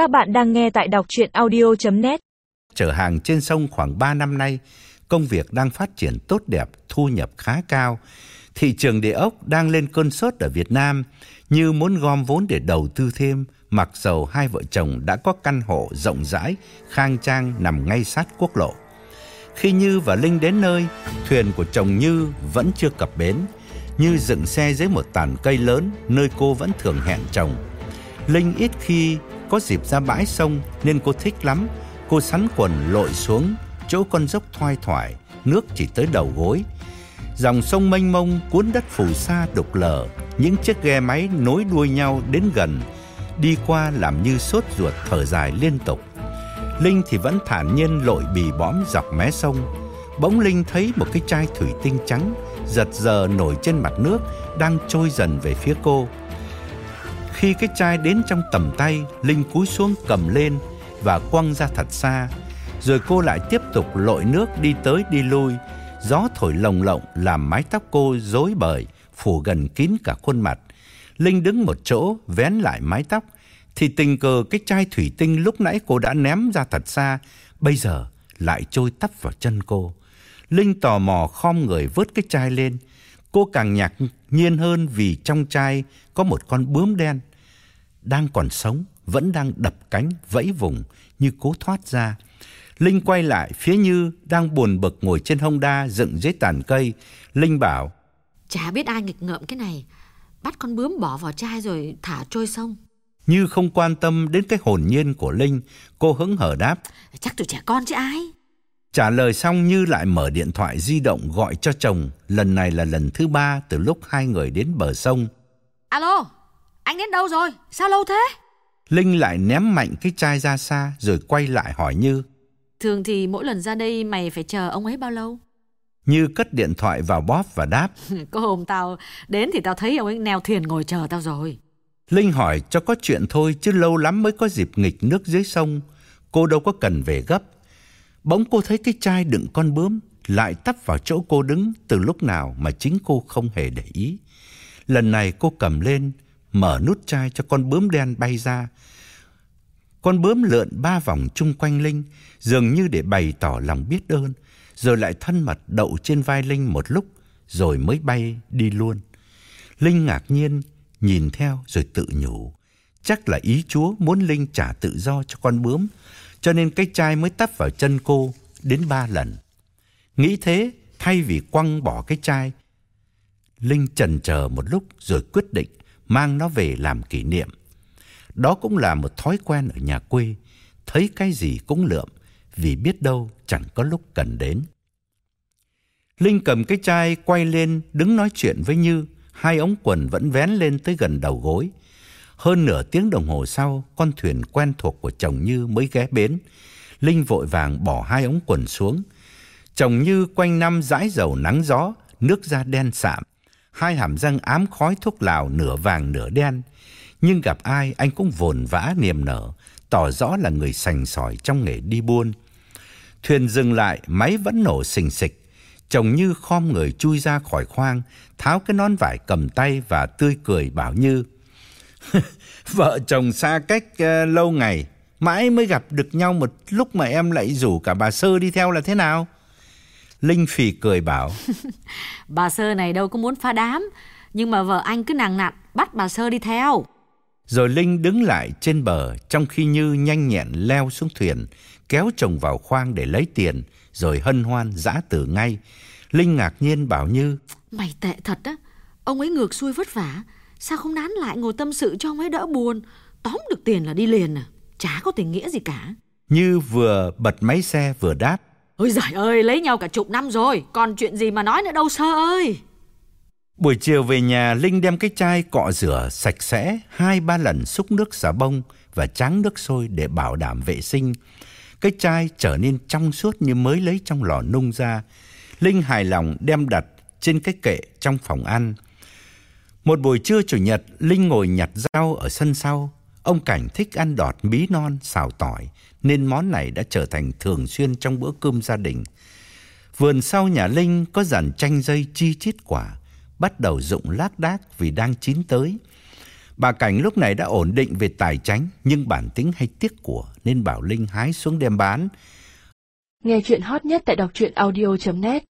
Các bạn đang nghe tại đọc chuyện audio.net Chở hàng trên sông khoảng 3 năm nay, công việc đang phát triển tốt đẹp, thu nhập khá cao. Thị trường địa ốc đang lên cơn sốt ở Việt Nam, như muốn gom vốn để đầu tư thêm, mặc dầu hai vợ chồng đã có căn hộ rộng rãi, khang trang nằm ngay sát quốc lộ. Khi Như và Linh đến nơi, thuyền của chồng Như vẫn chưa cập bến. Như dựng xe dưới một tàn cây lớn nơi cô vẫn thường hẹn chồng. Linh ít khi có dịp ra bãi sông nên cô thích lắm. Cô sắn quần lội xuống chỗ con dốc thoai thoải, nước chỉ tới đầu gối. Dòng sông mênh mông cuốn đất phù sa đục lờ, những chiếc ghe máy nối đuôi nhau đến gần, đi qua làm như sốt ruột thở dài liên tục. Linh thì vẫn thản nhiên lội bì bõm dọc mé sông. Bỗng Linh thấy một cái chai thủy tinh trắng giật giờ nổi trên mặt nước đang trôi dần về phía cô. Khi cái chai đến trong tầm tay, Linh cúi xuống cầm lên và quăng ra thật xa. Rồi cô lại tiếp tục lội nước đi tới đi lui. Gió thổi lồng lộng làm mái tóc cô rối bời, phủ gần kín cả khuôn mặt. Linh đứng một chỗ, vén lại mái tóc. Thì tình cờ cái chai thủy tinh lúc nãy cô đã ném ra thật xa, bây giờ lại trôi tắp vào chân cô. Linh tò mò khom người vớt cái chai lên. Cô càng ngạc nhiên hơn vì trong chai có một con bướm đen. Đang còn sống, vẫn đang đập cánh, vẫy vùng như cố thoát ra. Linh quay lại phía Như đang buồn bực ngồi trên hông đa dựng dưới tàn cây. Linh bảo, Chả biết ai nghịch ngợm cái này. Bắt con bướm bỏ vào chai rồi thả trôi sông. Như không quan tâm đến cái hồn nhiên của Linh, cô hứng hở đáp. Chắc tụi trẻ con chứ ai. Trả lời xong Như lại mở điện thoại di động gọi cho chồng. Lần này là lần thứ ba từ lúc hai người đến bờ sông. Alo, đến đâu rồi? Sao lâu thế? Linh lại ném mạnh cái chai ra xa rồi quay lại hỏi Như. Thường thì mỗi lần ra đây mày phải chờ ông ấy bao lâu? Như cất điện thoại vào bóp và đáp. Có hôm tao đến thì tao thấy ông ấy neo thuyền ngồi chờ tao rồi. Linh hỏi cho có chuyện thôi chứ lâu lắm mới có dịp nghịch nước dưới sông. Cô đâu có cần về gấp. Bỗng cô thấy cái chai đựng con bướm lại tắp vào chỗ cô đứng từ lúc nào mà chính cô không hề để ý. Lần này cô cầm lên, mở nút chai cho con bướm đen bay ra. Con bướm lượn ba vòng chung quanh Linh, dường như để bày tỏ lòng biết ơn, rồi lại thân mật đậu trên vai Linh một lúc, rồi mới bay đi luôn. Linh ngạc nhiên, nhìn theo rồi tự nhủ. Chắc là ý Chúa muốn Linh trả tự do cho con bướm, cho nên cái chai mới tắp vào chân cô đến ba lần. Nghĩ thế, thay vì quăng bỏ cái chai, Linh chần chờ một lúc rồi quyết định mang nó về làm kỷ niệm. Đó cũng là một thói quen ở nhà quê, thấy cái gì cũng lượm, vì biết đâu chẳng có lúc cần đến. Linh cầm cái chai quay lên đứng nói chuyện với Như, hai ống quần vẫn vén lên tới gần đầu gối. Hơn nửa tiếng đồng hồ sau, con thuyền quen thuộc của chồng Như mới ghé bến. Linh vội vàng bỏ hai ống quần xuống. Chồng Như quanh năm dãi dầu nắng gió, nước da đen sạm. Hai hàm răng ám khói thuốc lào nửa vàng nửa đen. Nhưng gặp ai anh cũng vồn vã niềm nở, tỏ rõ là người sành sỏi trong nghề đi buôn. Thuyền dừng lại, máy vẫn nổ xình xịch. Chồng Như khom người chui ra khỏi khoang, tháo cái nón vải cầm tay và tươi cười bảo Như. Vợ chồng xa cách uh, lâu ngày, mãi mới gặp được nhau một lúc mà em lại rủ cả bà Sơ đi theo là thế nào? Linh phì cười bảo. Bà Sơ này đâu có muốn pha đám, nhưng mà vợ anh cứ nàng nặn bắt bà Sơ đi theo. Rồi Linh đứng lại trên bờ trong khi Như nhanh nhẹn leo xuống thuyền, kéo chồng vào khoang để lấy tiền, rồi hân hoan giã từ ngay. Linh ngạc nhiên bảo Như. Mày tệ thật á, ông ấy ngược xuôi vất vả, sao không nán lại ngồi tâm sự cho ông ấy đỡ buồn, tóm được tiền là đi liền à, chả có tình nghĩa gì cả. Như vừa bật máy xe vừa đáp. Ôi giời ơi, lấy nhau cả chục năm rồi, còn chuyện gì mà nói nữa đâu Sơ ơi. Buổi chiều về nhà, Linh đem cái chai cọ rửa sạch sẽ, hai ba lần xúc nước xà bông và tráng nước sôi để bảo đảm vệ sinh. Cái chai trở nên trong suốt như mới lấy trong lò nung ra. Linh hài lòng đem đặt trên cái kệ trong phòng ăn. Một buổi trưa chủ nhật, Linh ngồi nhặt rau ở sân sau. Ông Cảnh thích ăn đọt bí non, xào tỏi, nên món này đã trở thành thường xuyên trong bữa cơm gia đình. Vườn sau nhà Linh có dàn chanh dây chi chít quả, bắt đầu rụng lác đác vì đang chín tới. Bà Cảnh lúc này đã ổn định về tài chánh, nhưng bản tính hay tiếc của nên bảo Linh hái xuống đem bán. Nghe chuyện hot nhất tại đọc truyện audio.net